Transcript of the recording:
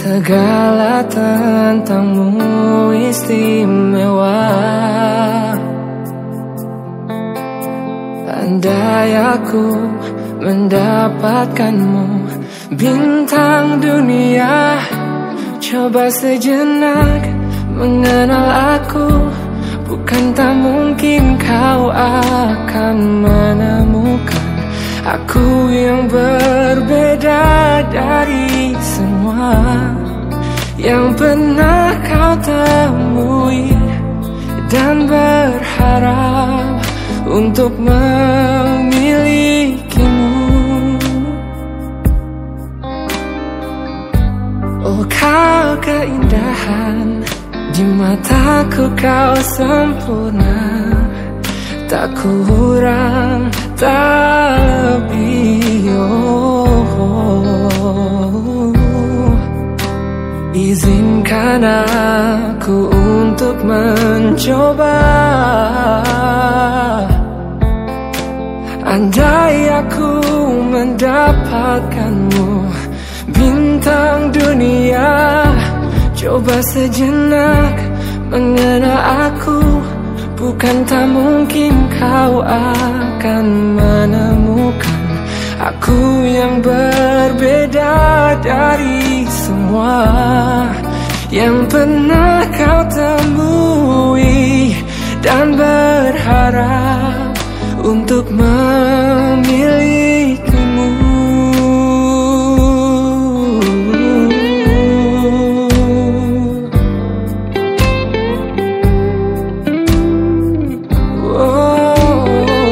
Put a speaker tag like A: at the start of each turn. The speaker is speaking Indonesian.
A: Segala tentangmu istimewa. Andai aku mendapatkanmu Bintang dunia Coba sejenak mengenal aku. Bukan tak mungkin kau akan menemukan Aku yang berbeda dari semua Yang pernah kau temui Dan berharap untuk memilikimu. Oh kau keindahan Di mataku kau sempurna. Tak kurang, Izinkan aku untuk mencoba. Andai aku mendapatkanmu Bintang dunia Coba sejenak mengenal aku. Bukan tak mungkin kau akan Aku yang berbeda dari semua Yang pernah kau temui Dan berharap untuk men